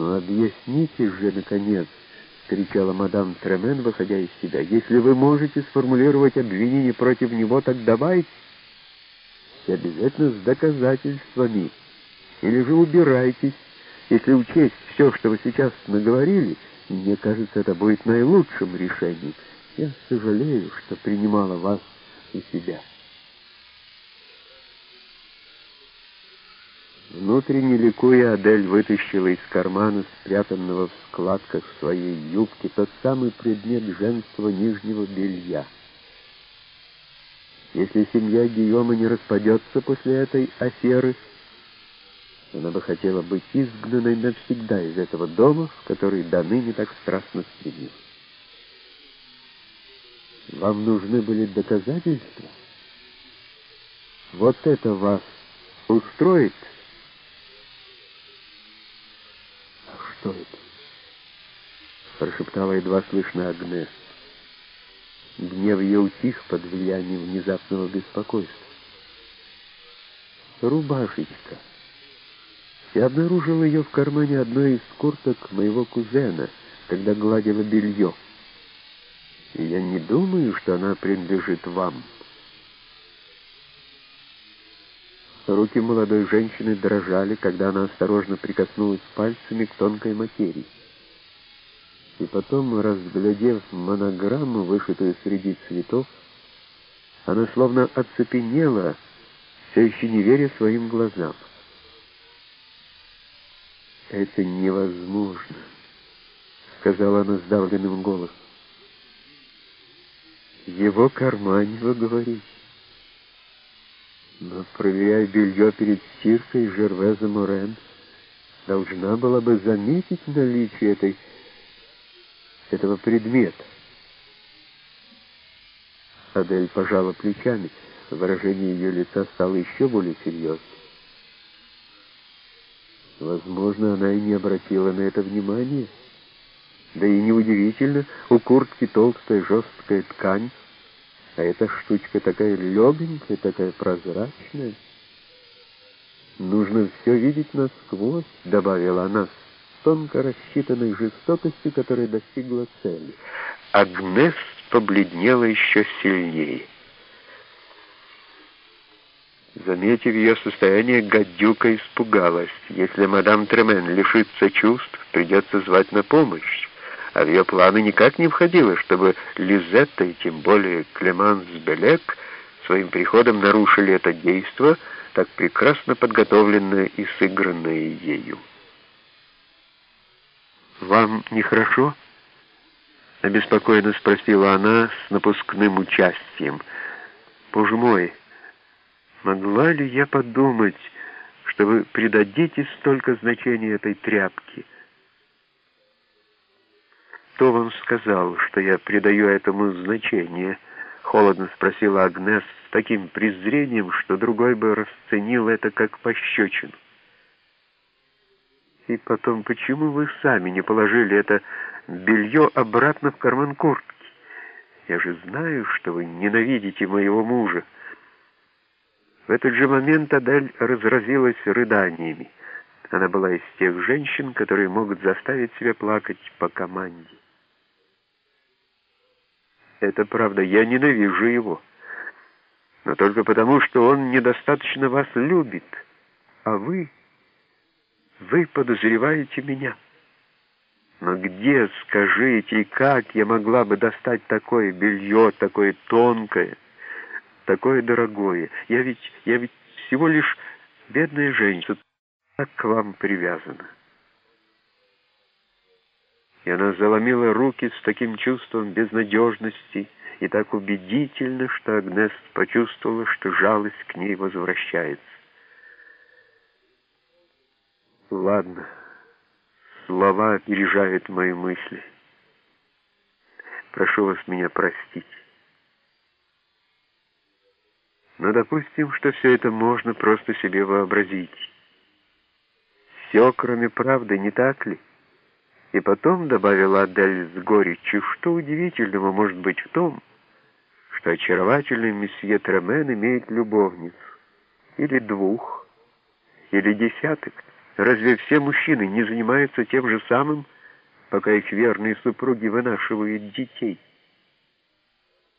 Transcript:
«Но объясните же, наконец!» — кричала мадам Тремен, выходя из себя. «Если вы можете сформулировать обвинение против него, так давайте. И обязательно с доказательствами. Или же убирайтесь. Если учесть все, что вы сейчас наговорили, мне кажется, это будет наилучшим решением. Я сожалею, что принимала вас у себя». Внутренне ликуя, Адель вытащила из кармана, спрятанного в складках своей юбки, тот самый предмет женского нижнего белья. Если семья Гийома не распадется после этой аферы, она бы хотела быть изгнанной навсегда из этого дома, в который до ныне так страстно стремилась. Вам нужны были доказательства? Вот это вас устроит? Что это?» Прошептала едва слышно Агнес. Гнев ее утих под влиянием внезапного беспокойства. «Рубашечка. Я обнаружил ее в кармане одной из курток моего кузена, когда гладила белье. И я не думаю, что она принадлежит вам». Руки молодой женщины дрожали, когда она осторожно прикоснулась пальцами к тонкой материи. И потом, разглядев монограмму, вышитую среди цветов, она словно оцепенела, все еще не веря своим глазам. «Это невозможно», — сказала она сдавленным голосом. «Его кармане, вы говорите?» Но, проверяя белье перед стиркой, Жервеза Морен должна была бы заметить наличие этой, этого предмета. Адель пожала плечами. Выражение ее лица стало еще более серьезным. Возможно, она и не обратила на это внимания. Да и неудивительно, у куртки толстая жесткая ткань, а эта штучка такая легенькая, такая прозрачная. Нужно все видеть насквозь, добавила она с тонко рассчитанной жестокостью, которая достигла цели. Агнес побледнела еще сильнее. Заметив ее состояние, гадюка испугалась. Если мадам Тремен лишится чувств, придется звать на помощь а в ее планы никак не входило, чтобы Лизетта и тем более Клеманс Белек своим приходом нарушили это действо, так прекрасно подготовленное и сыгранное ею. «Вам нехорошо?» — обеспокоенно спросила она с напускным участием. «Боже мой, могла ли я подумать, что вы придадите столько значения этой тряпке?» «Кто вам сказал, что я придаю этому значение?» — холодно спросила Агнес с таким презрением, что другой бы расценил это как пощечину. «И потом, почему вы сами не положили это белье обратно в карман куртки? Я же знаю, что вы ненавидите моего мужа». В этот же момент Адель разразилась рыданиями. Она была из тех женщин, которые могут заставить себя плакать по команде. Это правда, я ненавижу его. Но только потому, что он недостаточно вас любит. А вы... Вы подозреваете меня. Но где, скажите, и как я могла бы достать такое белье, такое тонкое, такое дорогое? Я ведь, я ведь всего лишь бедная женщина, так к вам привязана и она заломила руки с таким чувством безнадежности и так убедительно, что Агнес почувствовала, что жалость к ней возвращается. Ладно, слова опережают мои мысли. Прошу вас меня простить. Но допустим, что все это можно просто себе вообразить. Все, кроме правды, не так ли? И потом, добавила Адель с горечью, что удивительного может быть в том, что очаровательный месье Тремен имеет любовницу, или двух, или десяток. Разве все мужчины не занимаются тем же самым, пока их верные супруги вынашивают детей?